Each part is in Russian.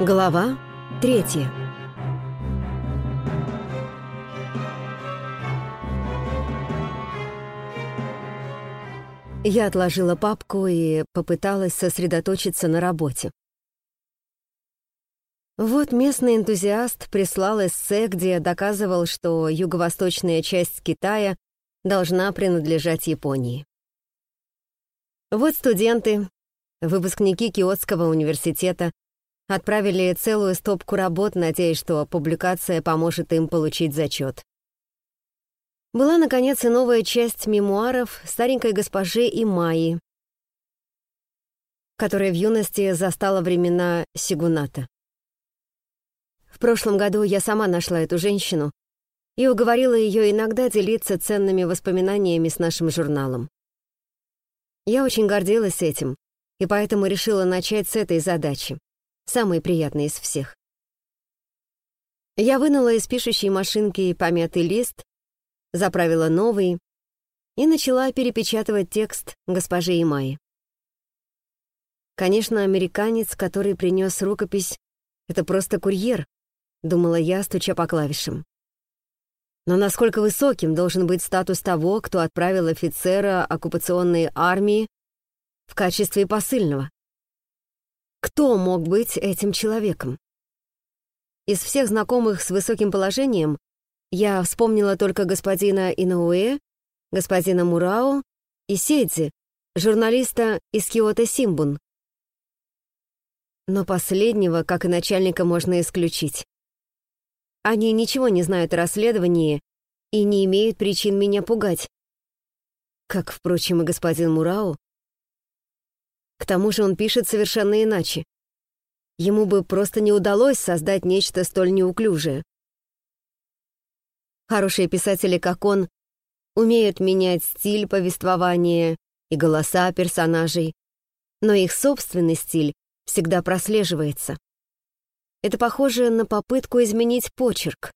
Глава третья. Я отложила папку и попыталась сосредоточиться на работе. Вот местный энтузиаст прислал эссе, где доказывал, что юго-восточная часть Китая должна принадлежать Японии. Вот студенты, выпускники Киотского университета, отправили целую стопку работ, надеясь, что публикация поможет им получить зачет. Была, наконец, и новая часть мемуаров старенькой госпожи Имаи, которая в юности застала времена Сигуната. В прошлом году я сама нашла эту женщину и уговорила ее иногда делиться ценными воспоминаниями с нашим журналом. Я очень гордилась этим, и поэтому решила начать с этой задачи самый приятный из всех. Я вынула из пишущей машинки помятый лист, заправила новый и начала перепечатывать текст госпожи Имаи. Конечно, американец, который принес рукопись, это просто курьер, думала я, стуча по клавишам. Но насколько высоким должен быть статус того, кто отправил офицера оккупационной армии в качестве посыльного? Кто мог быть этим человеком? Из всех знакомых с высоким положением я вспомнила только господина Инауэ, господина Мурао и Сейдзи, журналиста из Киото Симбун. Но последнего, как и начальника, можно исключить. Они ничего не знают о расследовании и не имеют причин меня пугать. Как, впрочем, и господин Мурао, к тому же он пишет совершенно иначе. Ему бы просто не удалось создать нечто столь неуклюжее. Хорошие писатели, как он, умеют менять стиль повествования и голоса персонажей, но их собственный стиль всегда прослеживается. Это похоже на попытку изменить почерк.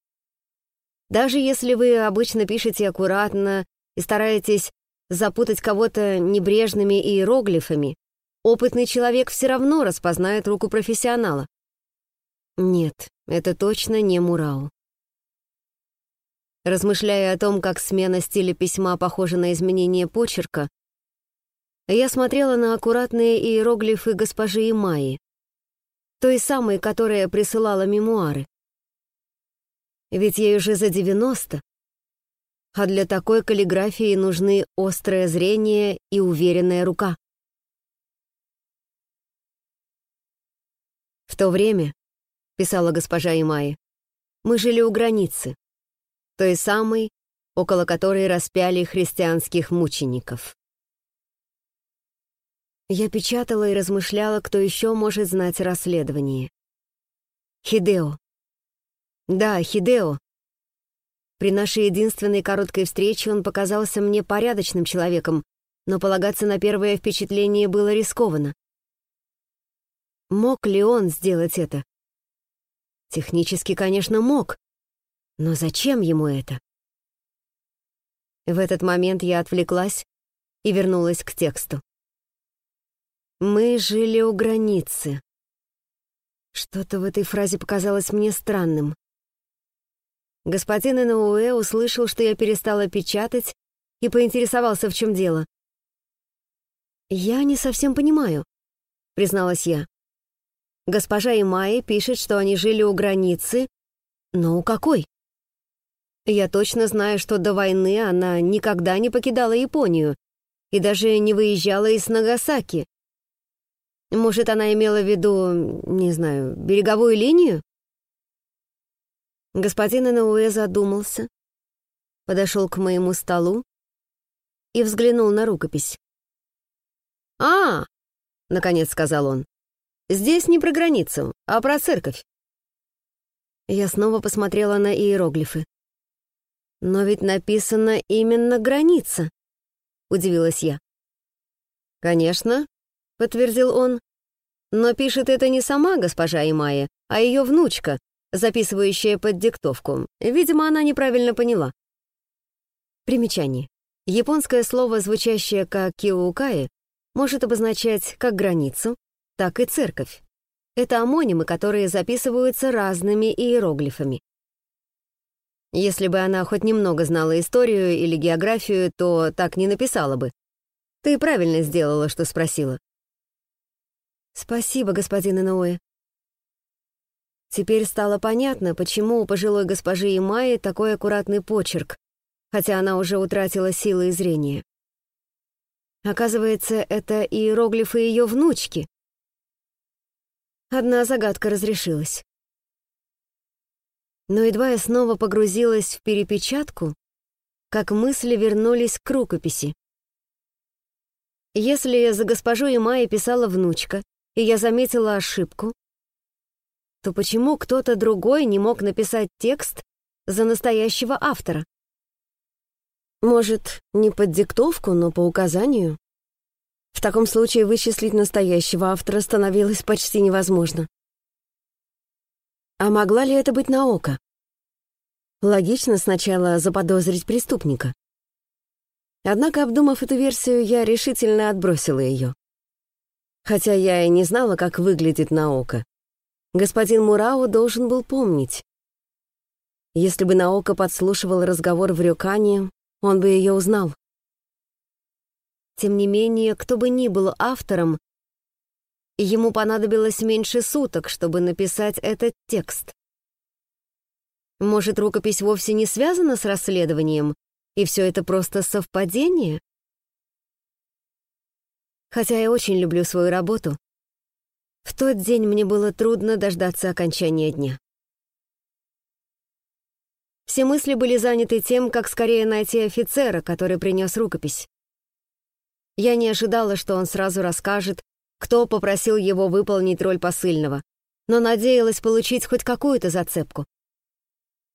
Даже если вы обычно пишете аккуратно и стараетесь запутать кого-то небрежными иероглифами, опытный человек все равно распознает руку профессионала. Нет, это точно не Мурау. Размышляя о том, как смена стиля письма похожа на изменение почерка, я смотрела на аккуратные иероглифы госпожи Имаи, той самой, которая присылала мемуары. Ведь ей уже за 90, а для такой каллиграфии нужны острое зрение и уверенная рука. В то время, писала госпожа Имаи, мы жили у границы, той самой, около которой распяли христианских мучеников. Я печатала и размышляла, кто еще может знать расследование. Хидео. Да, Хидео. При нашей единственной короткой встрече он показался мне порядочным человеком, но полагаться на первое впечатление было рискованно. Мог ли он сделать это? Технически, конечно, мог. Но зачем ему это? В этот момент я отвлеклась и вернулась к тексту. «Мы жили у границы». Что-то в этой фразе показалось мне странным. Господин Инауэ услышал, что я перестала печатать, и поинтересовался, в чем дело. «Я не совсем понимаю», — призналась я. Госпожа Имаи пишет, что они жили у границы. Но у какой? Я точно знаю, что до войны она никогда не покидала Японию и даже не выезжала из Нагасаки. Может, она имела в виду, не знаю, береговую линию? Господин Инауэ задумался, подошел к моему столу и взглянул на рукопись. «А!» — наконец сказал он. Здесь не про границу, а про церковь. Я снова посмотрела на иероглифы. «Но ведь написано именно «граница», — удивилась я. «Конечно», — подтвердил он, «но пишет это не сама госпожа Имая, а ее внучка, записывающая под диктовку. Видимо, она неправильно поняла». Примечание. Японское слово, звучащее как «киоукаи», может обозначать как границу, так и церковь. Это амонимы, которые записываются разными иероглифами. Если бы она хоть немного знала историю или географию, то так не написала бы. Ты правильно сделала, что спросила. Спасибо, господин Иноуэ. Теперь стало понятно, почему у пожилой госпожи Имаи такой аккуратный почерк, хотя она уже утратила силы и зрение. Оказывается, это иероглифы ее внучки. Одна загадка разрешилась. Но едва я снова погрузилась в перепечатку, как мысли вернулись к рукописи. Если за госпожу Имаи писала внучка, и я заметила ошибку, то почему кто-то другой не мог написать текст за настоящего автора? Может, не под диктовку, но по указанию? В таком случае вычислить настоящего автора становилось почти невозможно. А могла ли это быть наука? Логично сначала заподозрить преступника. Однако, обдумав эту версию, я решительно отбросила ее. Хотя я и не знала, как выглядит Наока. Господин Мурао должен был помнить. Если бы Наока подслушивал разговор в Рюкане, он бы ее узнал. Тем не менее, кто бы ни был автором, ему понадобилось меньше суток, чтобы написать этот текст. Может, рукопись вовсе не связана с расследованием, и все это просто совпадение? Хотя я очень люблю свою работу, в тот день мне было трудно дождаться окончания дня. Все мысли были заняты тем, как скорее найти офицера, который принес рукопись. Я не ожидала, что он сразу расскажет, кто попросил его выполнить роль посыльного, но надеялась получить хоть какую-то зацепку.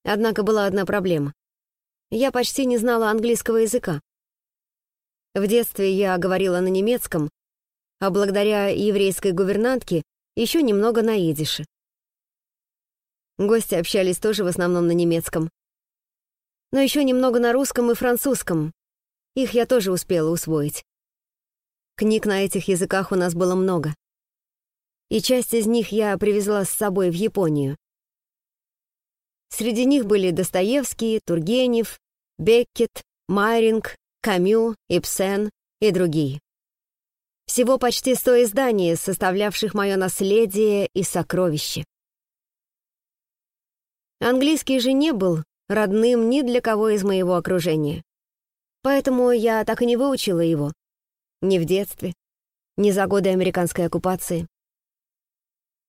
Однако была одна проблема. Я почти не знала английского языка. В детстве я говорила на немецком, а благодаря еврейской гувернантке еще немного на идише. Гости общались тоже в основном на немецком. Но еще немного на русском и французском. Их я тоже успела усвоить. Книг на этих языках у нас было много. И часть из них я привезла с собой в Японию. Среди них были Достоевский, Тургенев, Беккет, Майринг, Камю, Ипсен и другие. Всего почти сто изданий, составлявших мое наследие и сокровище. Английский же не был родным ни для кого из моего окружения. Поэтому я так и не выучила его. Ни в детстве, ни за годы американской оккупации.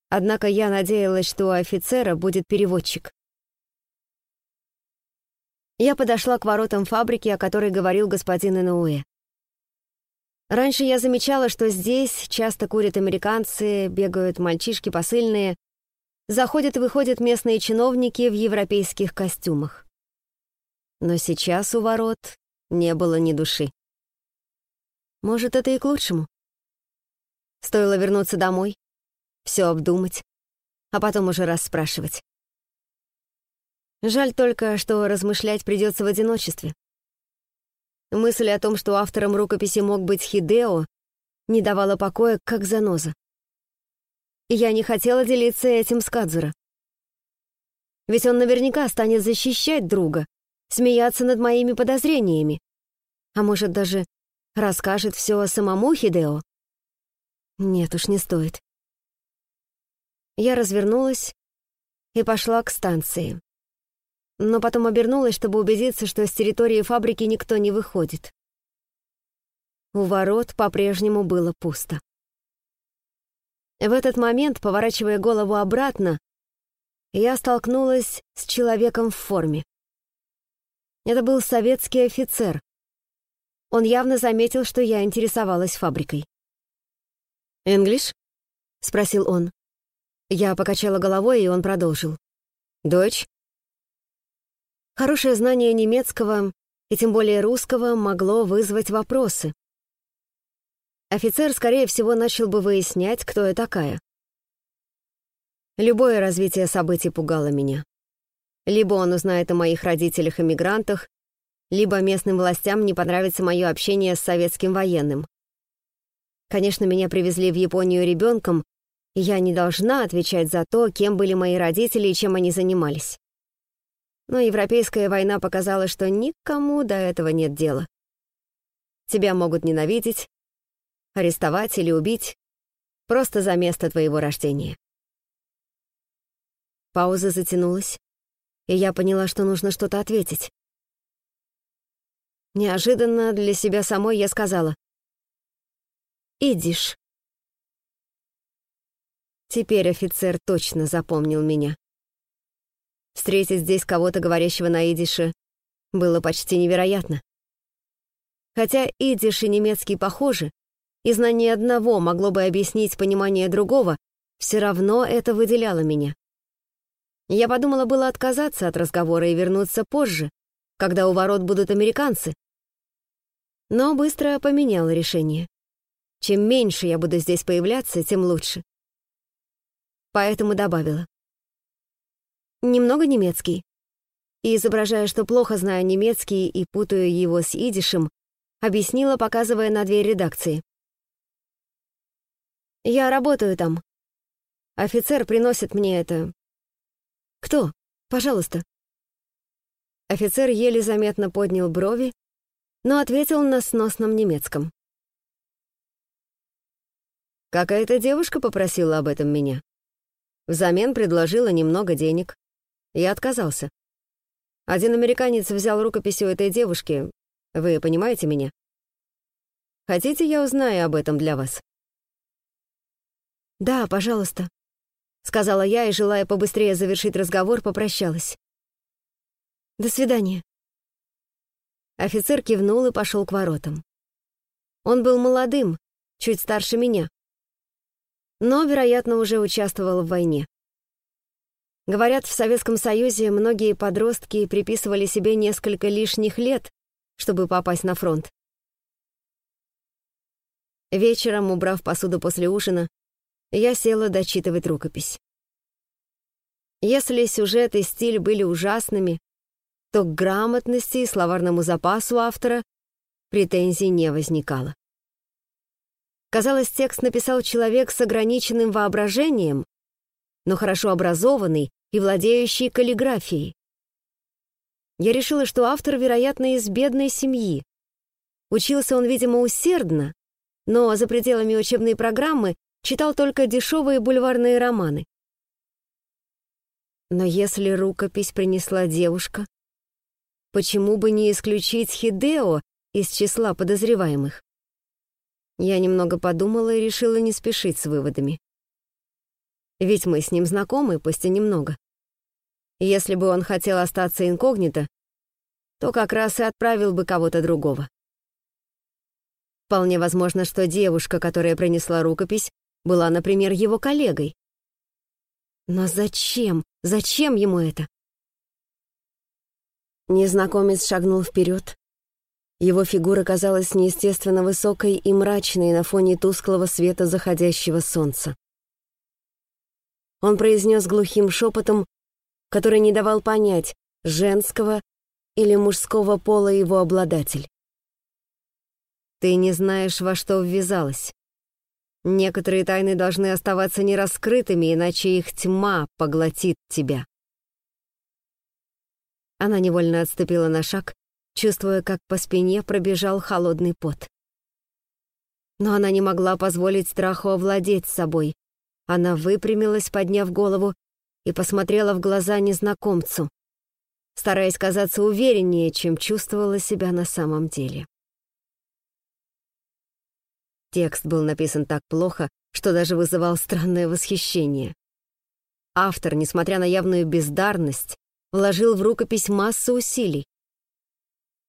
Однако я надеялась, что у офицера будет переводчик. Я подошла к воротам фабрики, о которой говорил господин Инуэ. Раньше я замечала, что здесь часто курят американцы, бегают мальчишки посыльные, заходят и выходят местные чиновники в европейских костюмах. Но сейчас у ворот не было ни души. Может, это и к лучшему. Стоило вернуться домой, все обдумать, а потом уже расспрашивать. Жаль только, что размышлять придется в одиночестве. Мысль о том, что автором рукописи мог быть Хидео, не давала покоя, как заноза. я не хотела делиться этим с Кадзура. Ведь он наверняка станет защищать друга, смеяться над моими подозрениями. А может, даже расскажет все самому Хидео? Нет уж, не стоит. Я развернулась и пошла к станции но потом обернулась, чтобы убедиться, что с территории фабрики никто не выходит. У ворот по-прежнему было пусто. В этот момент, поворачивая голову обратно, я столкнулась с человеком в форме. Это был советский офицер. Он явно заметил, что я интересовалась фабрикой. «Энглиш?» — спросил он. Я покачала головой, и он продолжил. «Дочь?» Хорошее знание немецкого, и тем более русского, могло вызвать вопросы. Офицер, скорее всего, начал бы выяснять, кто я такая. Любое развитие событий пугало меня. Либо он узнает о моих родителях-эмигрантах, либо местным властям не понравится мое общение с советским военным. Конечно, меня привезли в Японию ребенком, Я не должна отвечать за то, кем были мои родители и чем они занимались. Но Европейская война показала, что никому до этого нет дела. Тебя могут ненавидеть, арестовать или убить просто за место твоего рождения. Пауза затянулась, и я поняла, что нужно что-то ответить. Неожиданно для себя самой я сказала. «Идиш». Теперь офицер точно запомнил меня. Встретить здесь кого-то, говорящего на идише, было почти невероятно. Хотя идиш и немецкий похожи, и знание одного могло бы объяснить понимание другого, все равно это выделяло меня. Я подумала было отказаться от разговора и вернуться позже, когда у ворот будут американцы. Но быстро поменяла решение. Чем меньше я буду здесь появляться, тем лучше. Поэтому добавила. Немного немецкий. И, изображая, что плохо знаю немецкий и путаю его с идишем, объяснила, показывая на дверь редакции. «Я работаю там. Офицер приносит мне это... Кто? Пожалуйста». Офицер еле заметно поднял брови, но ответил на сносном немецком. Какая-то девушка попросила об этом меня. Взамен предложила немного денег. Я отказался. Один американец взял рукопись у этой девушки. Вы понимаете меня? Хотите, я узнаю об этом для вас? «Да, пожалуйста», — сказала я и, желая побыстрее завершить разговор, попрощалась. «До свидания». Офицер кивнул и пошел к воротам. Он был молодым, чуть старше меня, но, вероятно, уже участвовал в войне. Говорят, в Советском Союзе многие подростки приписывали себе несколько лишних лет, чтобы попасть на фронт. Вечером, убрав посуду после ужина, я села дочитывать рукопись. Если сюжет и стиль были ужасными, то к грамотности и словарному запасу автора претензий не возникало. Казалось, текст написал человек с ограниченным воображением, но хорошо образованный и владеющий каллиграфией. Я решила, что автор, вероятно, из бедной семьи. Учился он, видимо, усердно, но за пределами учебной программы читал только дешевые бульварные романы. Но если рукопись принесла девушка, Почему бы не исключить Хидео из числа подозреваемых? Я немного подумала и решила не спешить с выводами. Ведь мы с ним знакомы, пусть и немного. Если бы он хотел остаться инкогнито, то как раз и отправил бы кого-то другого. Вполне возможно, что девушка, которая принесла рукопись, была, например, его коллегой. Но зачем? Зачем ему это? Незнакомец шагнул вперед. Его фигура казалась неестественно высокой и мрачной на фоне тусклого света заходящего солнца. Он произнес глухим шепотом, который не давал понять, женского или мужского пола его обладатель. «Ты не знаешь, во что ввязалась. Некоторые тайны должны оставаться нераскрытыми, иначе их тьма поглотит тебя». Она невольно отступила на шаг, чувствуя, как по спине пробежал холодный пот. Но она не могла позволить страху овладеть собой. Она выпрямилась, подняв голову, и посмотрела в глаза незнакомцу, стараясь казаться увереннее, чем чувствовала себя на самом деле. Текст был написан так плохо, что даже вызывал странное восхищение. Автор, несмотря на явную бездарность, вложил в рукопись массу усилий.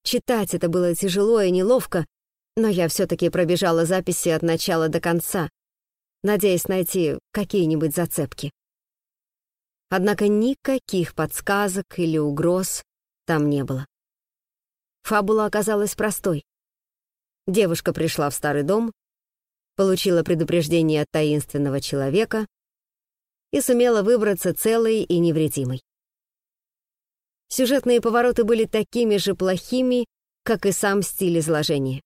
Читать это было тяжело и неловко, но я все-таки пробежала записи от начала до конца, надеясь найти какие-нибудь зацепки. Однако никаких подсказок или угроз там не было. Фабула оказалась простой. Девушка пришла в старый дом, получила предупреждение от таинственного человека и сумела выбраться целой и невредимой. Сюжетные повороты были такими же плохими, как и сам стиль изложения.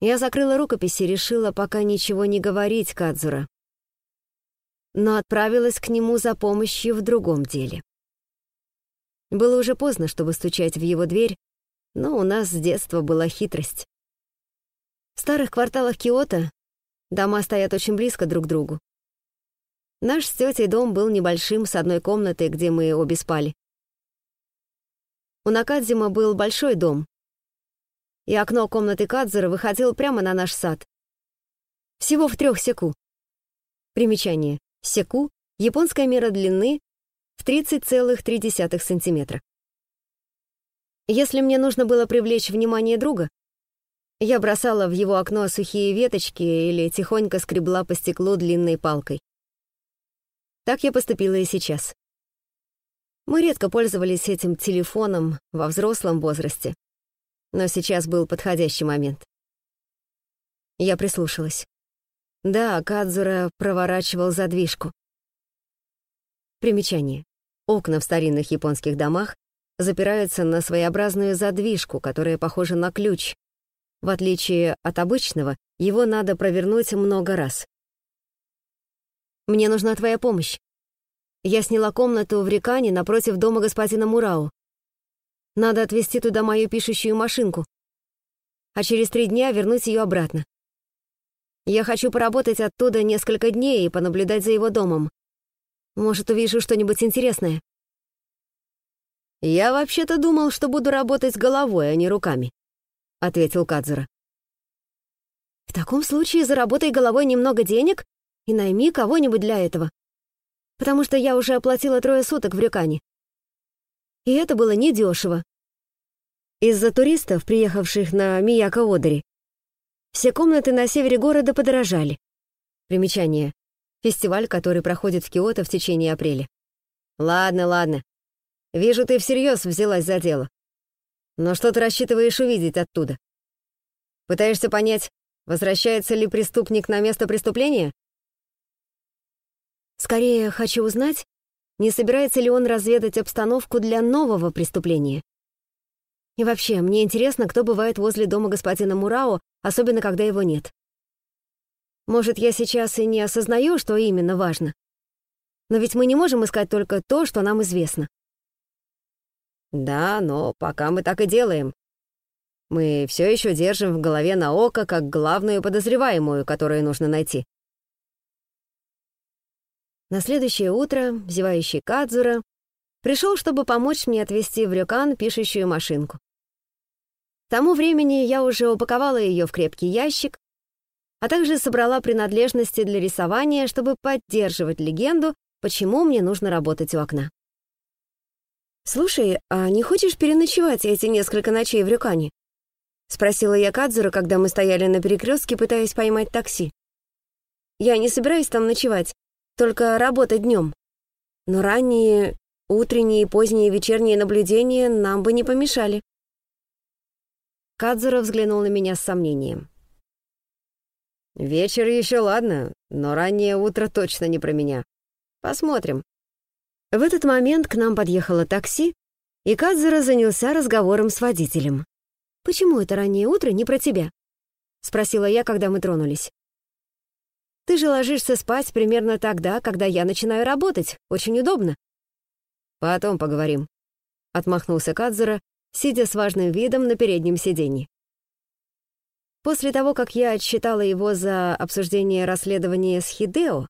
Я закрыла рукопись и решила пока ничего не говорить Кадзура, но отправилась к нему за помощью в другом деле. Было уже поздно, чтобы стучать в его дверь, но у нас с детства была хитрость. В старых кварталах Киото дома стоят очень близко друг к другу. Наш с тетей дом был небольшим, с одной комнатой, где мы обе спали. У Накадзима был большой дом, и окно комнаты Кадзера выходило прямо на наш сад. Всего в трех секу. Примечание. Секу — японская мера длины в 30,3 сантиметра. Если мне нужно было привлечь внимание друга, я бросала в его окно сухие веточки или тихонько скребла по стеклу длинной палкой. Так я поступила и сейчас. Мы редко пользовались этим телефоном во взрослом возрасте, но сейчас был подходящий момент. Я прислушалась. Да, Кадзура проворачивал задвижку. Примечание. Окна в старинных японских домах запираются на своеобразную задвижку, которая похожа на ключ. В отличие от обычного, его надо провернуть много раз. «Мне нужна твоя помощь. Я сняла комнату в Рекане напротив дома господина Мурау. Надо отвезти туда мою пишущую машинку, а через три дня вернуть ее обратно. Я хочу поработать оттуда несколько дней и понаблюдать за его домом. Может, увижу что-нибудь интересное. «Я вообще-то думал, что буду работать головой, а не руками», — ответил Кадзура. «В таком случае заработай головой немного денег и найми кого-нибудь для этого, потому что я уже оплатила трое суток в Рюкане. И это было недешево. Из-за туристов, приехавших на Мияко-Одари, все комнаты на севере города подорожали. Примечание. Фестиваль, который проходит в Киото в течение апреля. Ладно, ладно. Вижу, ты всерьез взялась за дело. Но что ты рассчитываешь увидеть оттуда? Пытаешься понять, возвращается ли преступник на место преступления? Скорее, хочу узнать, не собирается ли он разведать обстановку для нового преступления. И вообще, мне интересно, кто бывает возле дома господина Мурао, особенно когда его нет. Может, я сейчас и не осознаю, что именно важно. Но ведь мы не можем искать только то, что нам известно. Да, но пока мы так и делаем. Мы все еще держим в голове Наока как главную подозреваемую, которую нужно найти. На следующее утро зевающий Кадзура пришел, чтобы помочь мне отвезти в Рюкан пишущую машинку. К тому времени я уже упаковала ее в крепкий ящик, а также собрала принадлежности для рисования, чтобы поддерживать легенду, почему мне нужно работать у окна. «Слушай, а не хочешь переночевать эти несколько ночей в Рюкане?» — спросила я Кадзура, когда мы стояли на перекрестке, пытаясь поймать такси. «Я не собираюсь там ночевать, только работать днем. Но ранние, утренние и поздние вечерние наблюдения нам бы не помешали». Кадзура взглянул на меня с сомнением. «Вечер еще ладно, но раннее утро точно не про меня. Посмотрим». В этот момент к нам подъехало такси, и Кадзура занялся разговором с водителем. «Почему это раннее утро не про тебя?» — спросила я, когда мы тронулись. «Ты же ложишься спать примерно тогда, когда я начинаю работать. Очень удобно». «Потом поговорим», — отмахнулся Кадзура сидя с важным видом на переднем сиденье. После того, как я отчитала его за обсуждение расследования с Хидео,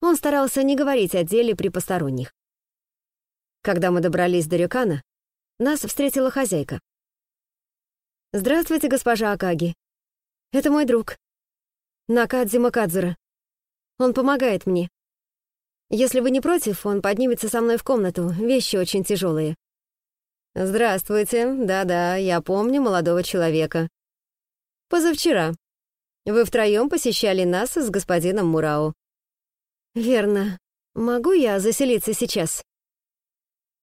он старался не говорить о деле при посторонних. Когда мы добрались до Рюкана, нас встретила хозяйка. «Здравствуйте, госпожа Акаги. Это мой друг. Накадзи Макадзура. Он помогает мне. Если вы не против, он поднимется со мной в комнату, вещи очень тяжелые. «Здравствуйте. Да-да, я помню молодого человека. Позавчера. Вы втроем посещали нас с господином Мурау». «Верно. Могу я заселиться сейчас?»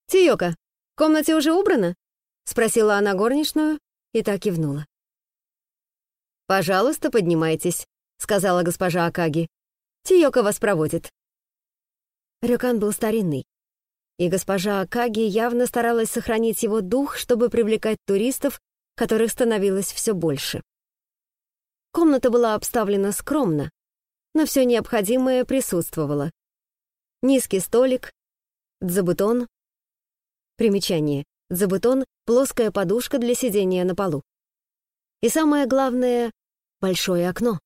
«Тиёка, в комнате уже убрано?» — спросила она горничную и так кивнула. «Пожалуйста, поднимайтесь», — сказала госпожа Акаги. «Тиёка вас проводит». Рюкан был старинный. И госпожа Акаги явно старалась сохранить его дух, чтобы привлекать туристов, которых становилось все больше. Комната была обставлена скромно, но все необходимое присутствовало. Низкий столик, дзабутон. Примечание. Дзабутон — плоская подушка для сидения на полу. И самое главное — большое окно.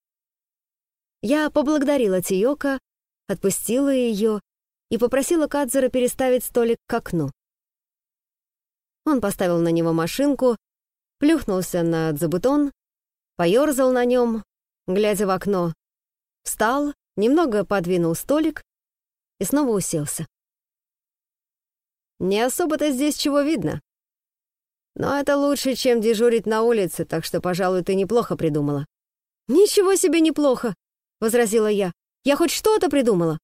Я поблагодарила Тиока, отпустила ее и попросила Кадзера переставить столик к окну. Он поставил на него машинку, плюхнулся на дзабутон, поерзал на нем, глядя в окно, встал, немного подвинул столик и снова уселся. «Не особо-то здесь чего видно. Но это лучше, чем дежурить на улице, так что, пожалуй, ты неплохо придумала». «Ничего себе неплохо!» — возразила я. «Я хоть что-то придумала.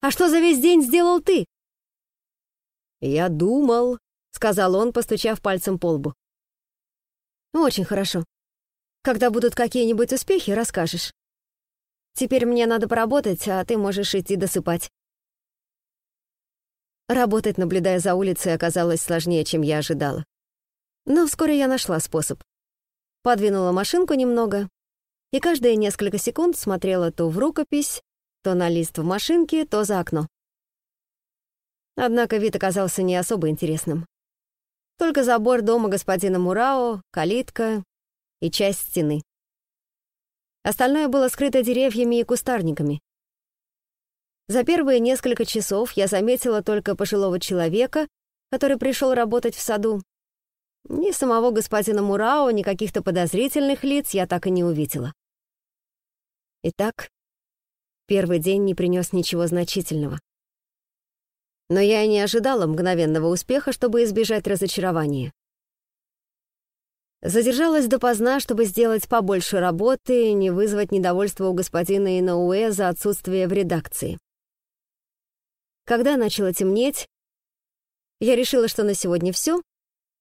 А что за весь день сделал ты?» «Я думал», — сказал он, постучав пальцем по лбу. «Очень хорошо. Когда будут какие-нибудь успехи, расскажешь. Теперь мне надо поработать, а ты можешь идти досыпать». Работать, наблюдая за улицей, оказалось сложнее, чем я ожидала. Но вскоре я нашла способ. Подвинула машинку немного и каждые несколько секунд смотрела то в рукопись, то на лист в машинке, то за окно. Однако вид оказался не особо интересным. Только забор дома господина Мурао, калитка и часть стены. Остальное было скрыто деревьями и кустарниками. За первые несколько часов я заметила только пожилого человека, который пришел работать в саду. Ни самого господина Мурао, ни каких-то подозрительных лиц я так и не увидела. Итак, первый день не принес ничего значительного. Но я и не ожидала мгновенного успеха, чтобы избежать разочарования. Задержалась допоздна, чтобы сделать побольше работы и не вызвать недовольства у господина Инауэ за отсутствие в редакции. Когда начало темнеть, я решила, что на сегодня все,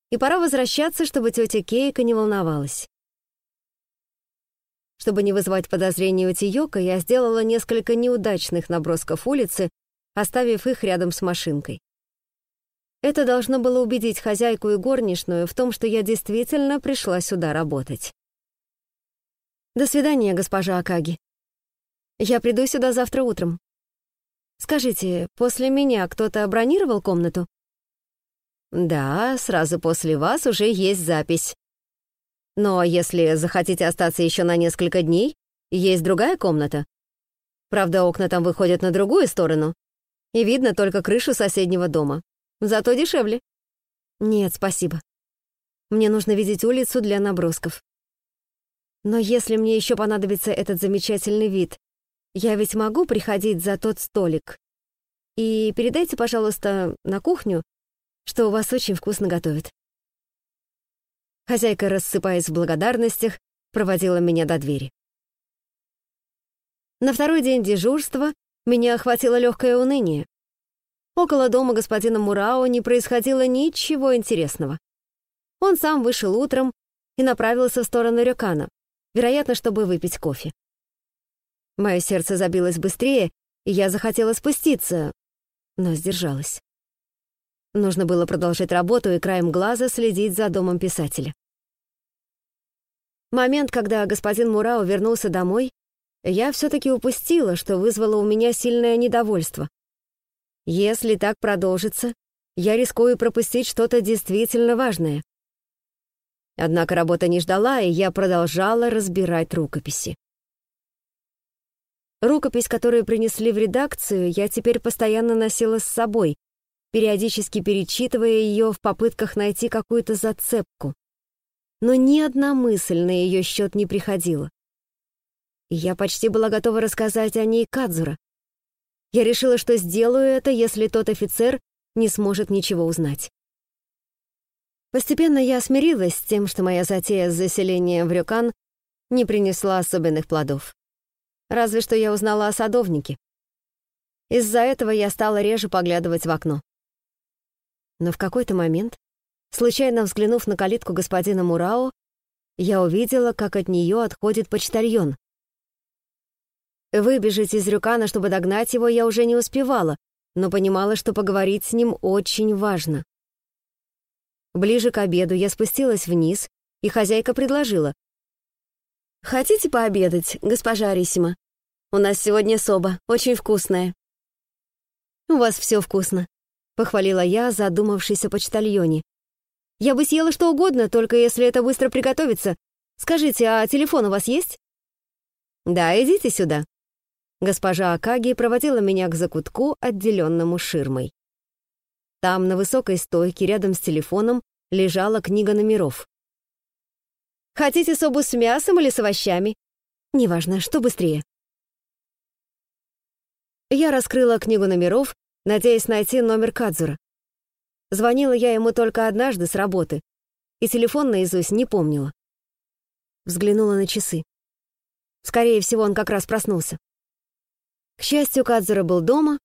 и пора возвращаться, чтобы тетя Кейка не волновалась. Чтобы не вызывать подозрений у Тиёка, я сделала несколько неудачных набросков улицы, оставив их рядом с машинкой. Это должно было убедить хозяйку и горничную в том, что я действительно пришла сюда работать. До свидания, госпожа Акаги. Я приду сюда завтра утром. Скажите, после меня кто-то бронировал комнату? Да, сразу после вас уже есть запись. Но если захотите остаться еще на несколько дней, есть другая комната. Правда, окна там выходят на другую сторону, и видно только крышу соседнего дома. Зато дешевле. Нет, спасибо. Мне нужно видеть улицу для набросков. Но если мне еще понадобится этот замечательный вид, я ведь могу приходить за тот столик. И передайте, пожалуйста, на кухню, что у вас очень вкусно готовят. Хозяйка, рассыпаясь в благодарностях, проводила меня до двери. На второй день дежурства меня охватило легкое уныние. Около дома господина Мурао не происходило ничего интересного. Он сам вышел утром и направился в сторону Рюкана, вероятно, чтобы выпить кофе. Мое сердце забилось быстрее, и я захотела спуститься, но сдержалась. Нужно было продолжить работу и краем глаза следить за домом писателя. Момент, когда господин Мурао вернулся домой, я все-таки упустила, что вызвало у меня сильное недовольство. Если так продолжится, я рискую пропустить что-то действительно важное. Однако работа не ждала, и я продолжала разбирать рукописи. Рукопись, которую принесли в редакцию, я теперь постоянно носила с собой, периодически перечитывая ее в попытках найти какую-то зацепку. Но ни одна мысль на ее счет не приходила. Я почти была готова рассказать о ней Кадзура. Я решила, что сделаю это, если тот офицер не сможет ничего узнать. Постепенно я смирилась с тем, что моя затея с заселением в Рюкан не принесла особенных плодов. Разве что я узнала о садовнике. Из-за этого я стала реже поглядывать в окно. Но в какой-то момент, случайно взглянув на калитку господина Мурао, я увидела, как от нее отходит почтальон. Выбежать из Рюкана, чтобы догнать его, я уже не успевала, но понимала, что поговорить с ним очень важно. Ближе к обеду я спустилась вниз, и хозяйка предложила. Хотите пообедать, госпожа Арисима? У нас сегодня соба, очень вкусная». «У вас все вкусно», — похвалила я задумавшись о почтальоне. «Я бы съела что угодно, только если это быстро приготовится. Скажите, а телефон у вас есть?» «Да, идите сюда». Госпожа Акаги проводила меня к закутку, отделенному ширмой. Там, на высокой стойке, рядом с телефоном, лежала книга номеров. «Хотите собу с мясом или с овощами?» «Неважно, что быстрее». Я раскрыла книгу номеров, надеясь найти номер Кадзура. Звонила я ему только однажды с работы, и телефон наизусть не помнила. Взглянула на часы. Скорее всего, он как раз проснулся. К счастью, Кадзура был дома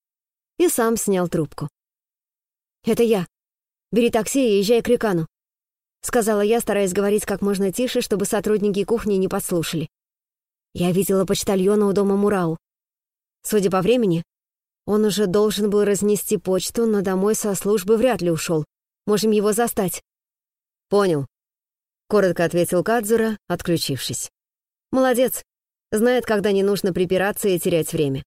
и сам снял трубку. «Это я. Бери такси и езжай к Рикану», — сказала я, стараясь говорить как можно тише, чтобы сотрудники кухни не подслушали. Я видела почтальона у дома Мурау. Судя по времени, он уже должен был разнести почту, но домой со службы вряд ли ушел. Можем его застать. «Понял», — коротко ответил Кадзура, отключившись. «Молодец. Знает, когда не нужно припираться и терять время».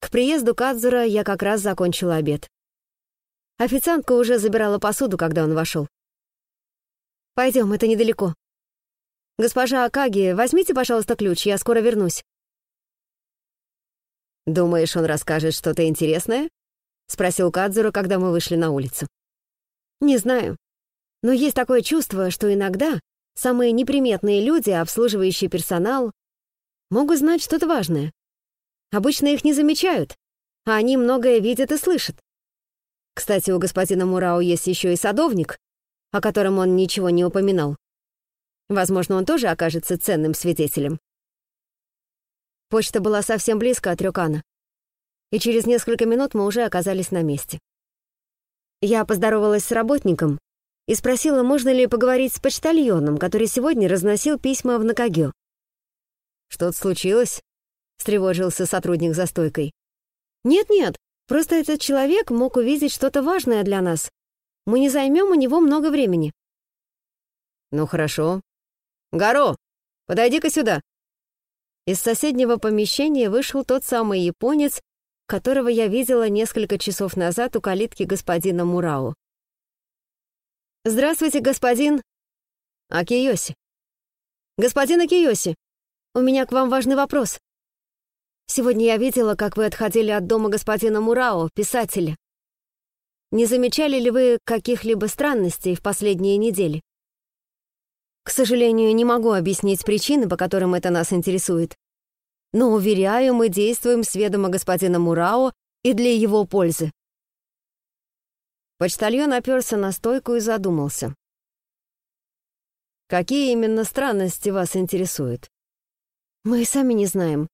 К приезду Кадзура я как раз закончила обед. Официантка уже забирала посуду, когда он вошел. Пойдем, это недалеко. Госпожа Акаги, возьмите, пожалуйста, ключ, я скоро вернусь. Думаешь, он расскажет что-то интересное? Спросил Кадзура, когда мы вышли на улицу. Не знаю. Но есть такое чувство, что иногда самые неприметные люди, обслуживающий персонал, могут знать что-то важное. Обычно их не замечают, а они многое видят и слышат. Кстати, у господина Мурао есть еще и садовник, о котором он ничего не упоминал. Возможно, он тоже окажется ценным свидетелем. Почта была совсем близко от Рюкана, и через несколько минут мы уже оказались на месте. Я поздоровалась с работником и спросила, можно ли поговорить с почтальоном, который сегодня разносил письма в Накагё. «Что-то случилось?» — встревожился сотрудник за стойкой. «Нет-нет, просто этот человек мог увидеть что-то важное для нас. Мы не займем у него много времени». «Ну хорошо. Горо, подойди-ка сюда». Из соседнего помещения вышел тот самый японец, которого я видела несколько часов назад у калитки господина Мурао. «Здравствуйте, господин...» «Акиоси». «Господин Акиоси, у меня к вам важный вопрос. Сегодня я видела, как вы отходили от дома господина Мурао, писателя. Не замечали ли вы каких-либо странностей в последние недели? К сожалению, не могу объяснить причины, по которым это нас интересует. Но, уверяю, мы действуем с ведома господина Мурао и для его пользы. Почтальон оперся на стойку и задумался. «Какие именно странности вас интересуют?» «Мы сами не знаем.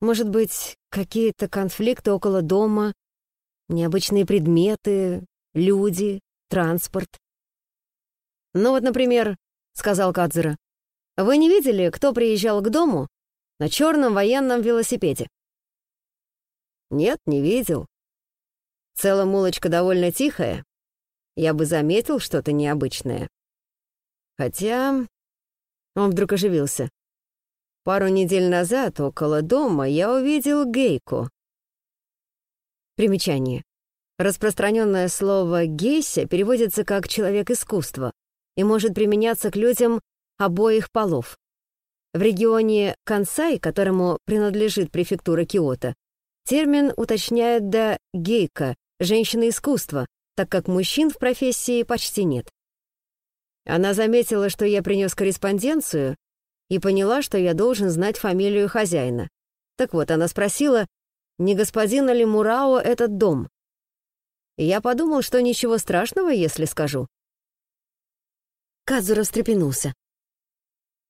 Может быть, какие-то конфликты около дома, необычные предметы, люди, транспорт. «Ну вот, например, — сказал Кадзера, — вы не видели, кто приезжал к дому на черном военном велосипеде?» «Нет, не видел. В улочка довольно тихая. Я бы заметил что-то необычное. Хотя...» Он вдруг оживился. Пару недель назад около дома я увидел гейку. Примечание. Распространенное слово «гейся» переводится как «человек искусства» и может применяться к людям обоих полов. В регионе Кансай, которому принадлежит префектура Киото, термин уточняет до «гейка» — женщина искусства, так как мужчин в профессии почти нет. Она заметила, что я принес корреспонденцию, и поняла, что я должен знать фамилию хозяина. Так вот, она спросила, не господина ли Мурао этот дом. И я подумал, что ничего страшного, если скажу. Казура встрепенулся.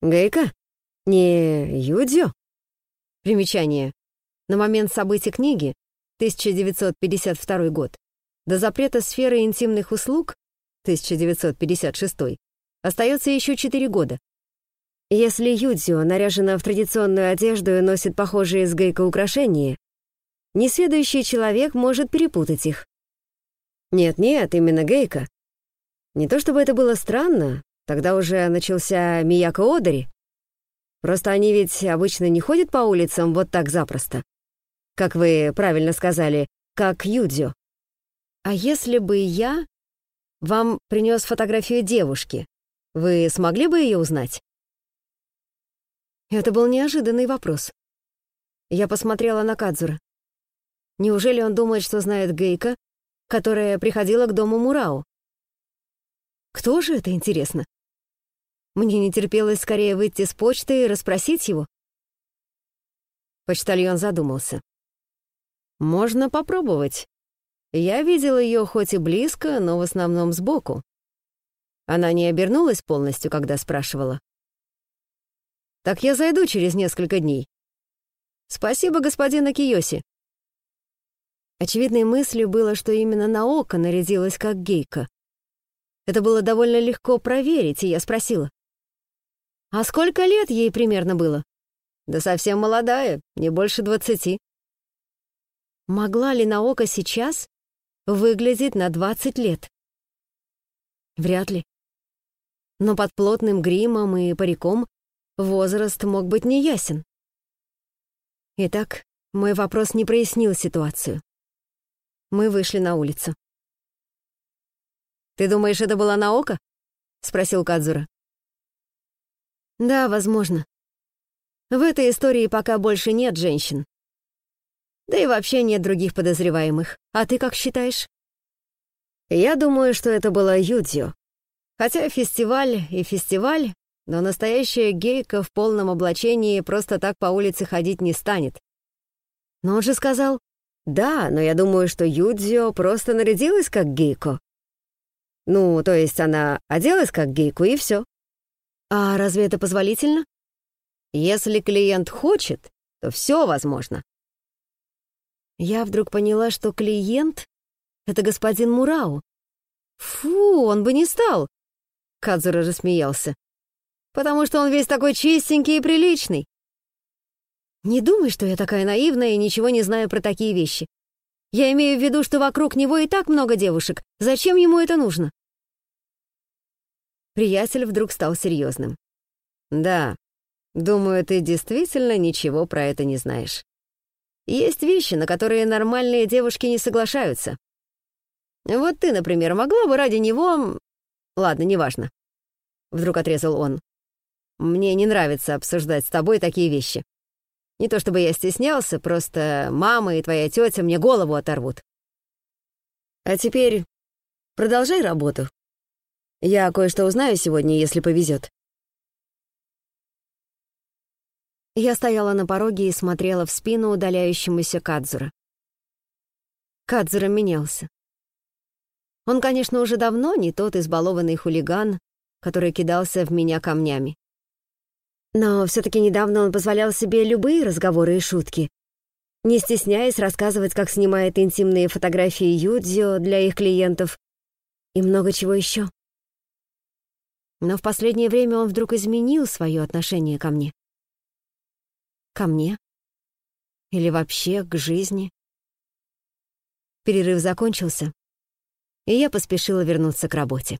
«Гейка? Не Юдзё?» Примечание. На момент событий книги, 1952 год, до запрета сферы интимных услуг, 1956, остается еще 4 года. Если Юдзио наряжена в традиционную одежду и носит похожие с гейко украшения, несведущий человек может перепутать их. Нет-нет, именно гейка. Не то чтобы это было странно, тогда уже начался Мияко Одари, Просто они ведь обычно не ходят по улицам вот так запросто. Как вы правильно сказали, как Юдзё. А если бы я вам принес фотографию девушки, вы смогли бы ее узнать? Это был неожиданный вопрос. Я посмотрела на Кадзура. Неужели он думает, что знает Гейка, которая приходила к дому Мурао? Кто же это, интересно? Мне не терпелось скорее выйти с почты и расспросить его. Почтальон задумался. «Можно попробовать. Я видел ее хоть и близко, но в основном сбоку. Она не обернулась полностью, когда спрашивала. Так я зайду через несколько дней. Спасибо, господин Акиоси. Очевидной мыслью было, что именно Наока нарядилась как гейка. Это было довольно легко проверить, и я спросила. «А сколько лет ей примерно было?» «Да совсем молодая, не больше двадцати». Могла ли Наока сейчас выглядеть на двадцать лет? Вряд ли. Но под плотным гримом и париком возраст мог быть неясен. Итак, мой вопрос не прояснил ситуацию. Мы вышли на улицу. «Ты думаешь, это была Наока?» — спросил Кадзура. «Да, возможно. В этой истории пока больше нет женщин. Да и вообще нет других подозреваемых. А ты как считаешь?» «Я думаю, что это была Юдзио. Хотя фестиваль и фестиваль, но настоящая гейка в полном облачении просто так по улице ходить не станет. Но он же сказал, «Да, но я думаю, что Юдзио просто нарядилась как гейко». Ну, то есть она оделась как гейку и все. А разве это позволительно? Если клиент хочет, то все возможно. Я вдруг поняла, что клиент — это господин Мурау. Фу, он бы не стал. Кадзура рассмеялся потому что он весь такой чистенький и приличный. Не думай, что я такая наивная и ничего не знаю про такие вещи. Я имею в виду, что вокруг него и так много девушек. Зачем ему это нужно? Приятель вдруг стал серьезным. Да, думаю, ты действительно ничего про это не знаешь. Есть вещи, на которые нормальные девушки не соглашаются. Вот ты, например, могла бы ради него... Ладно, неважно. Вдруг отрезал он. Мне не нравится обсуждать с тобой такие вещи. Не то чтобы я стеснялся, просто мама и твоя тетя мне голову оторвут. А теперь продолжай работу. Я кое-что узнаю сегодня, если повезет. Я стояла на пороге и смотрела в спину удаляющемуся Кадзура. Кадзура менялся. Он, конечно, уже давно не тот избалованный хулиган, который кидался в меня камнями. Но все-таки недавно он позволял себе любые разговоры и шутки, не стесняясь рассказывать, как снимает интимные фотографии Юдзио для их клиентов и много чего еще. Но в последнее время он вдруг изменил свое отношение ко мне. Ко мне? Или вообще к жизни? Перерыв закончился, и я поспешила вернуться к работе.